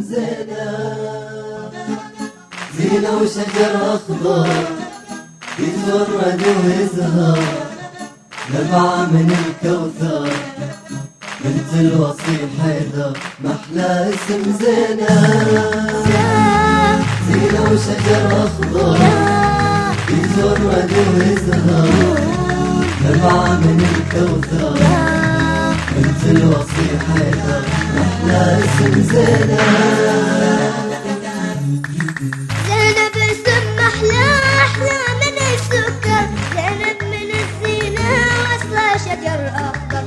زينة. وشجر أخضر يتورد ويزهر. نبعة من الكوثر بنت الوصي حيدر محلى اسم زينة. زينة وشجر أخضر يتورد ويزهر. نبعة من الكوثر. حيدر محلى اسم زينة زينب اسم أحلى أحلى من السكر. زينب من الزينة وأصلها شجر أخضر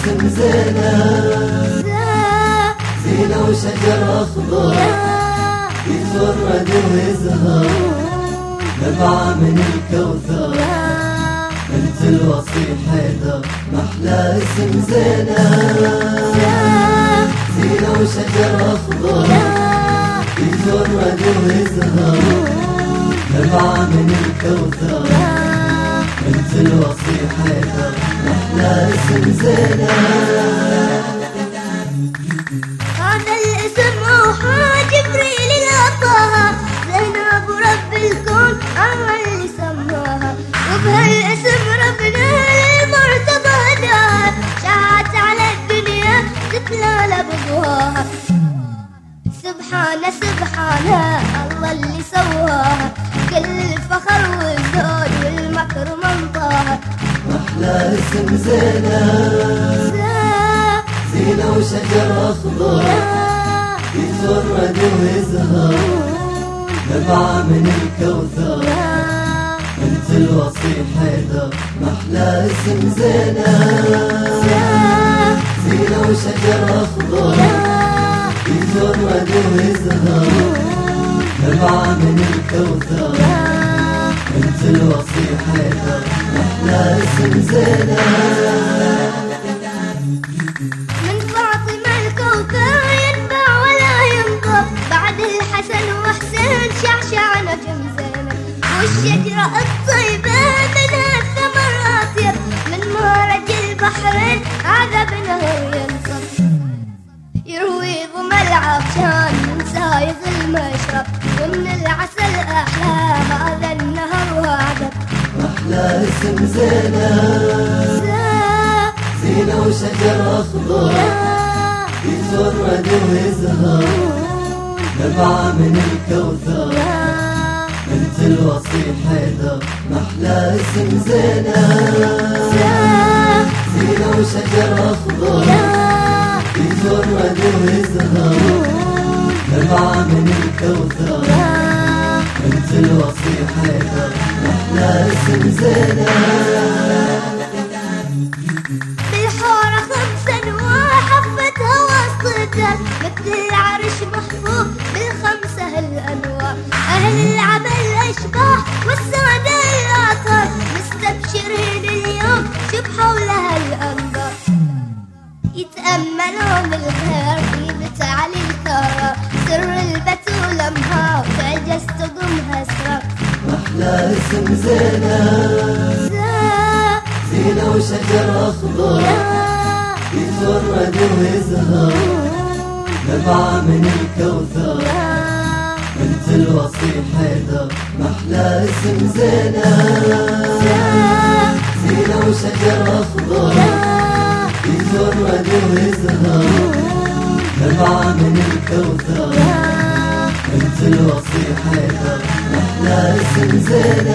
اسم زينة. زينة وشجر أخضر يتورد ويزهر نبعة من الكوثر. بنت الوصي حيدر. محلى اسم زينة. زينة وشجر أخضر يتورد ويزهر نبعة من الكوثر. محلى اسم زينة هذا الاسم اوحى جبريل إلى زينب رب الكون الله اللي سماها. وبهالاسم ربنا للمرتضى هداها شاعت على الدنيا تتلالى بضواها سبحانه سبحانه الله اللي سواها. اسم زينة زينة وشجر أخضر يتورد ويزهر نبعة من الكوثر بنت الوصي حيدر محلى اسم زينة زينة وشجر أخضر يتورد ويزهر نبعة من الكوثر بنت الوصي حيدر محلى اسم زينب. والشجرة الطيبة منها الثمر أطيب من مهرج البحرين هذا بنهر ينصب يروي ظم العطشان من سايق المشرب. ومن العسل اسم زينة زينة وشجر أخضر يتورد ويزهر نبعة من الكوثر بنت الوصي حيدر محلى اسم زينة حيدر محلى اسم زينة. زينة زينة وشجر أخضر يتورد ويزهر نبعة من الكوثر. بنت الوصي حيدر محلى اسم زينة زينة وشجر أخضر يتورد ويزهر نبعة من الكوثر. بنت الوصي حيدر محلى اسم زينة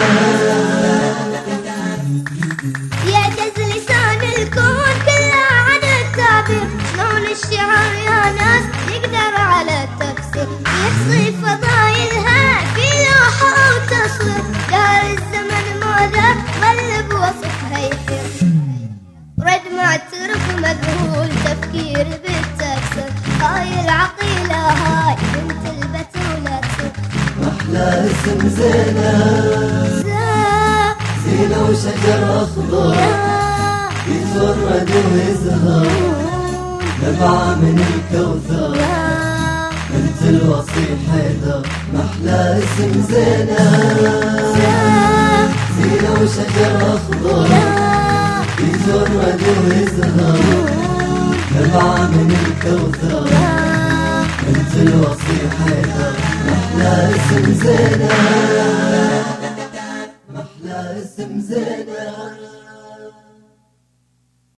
اسم زينة. زينة وشجر أخضر يتورد ويزهر نبعة من الكوثر. انت الوصي حيدر محلى اسم زينب زينة وشجر اخضر يزور ودو يزهر نبعة من الكوثر. اسم زينب. محلى اسم زينب.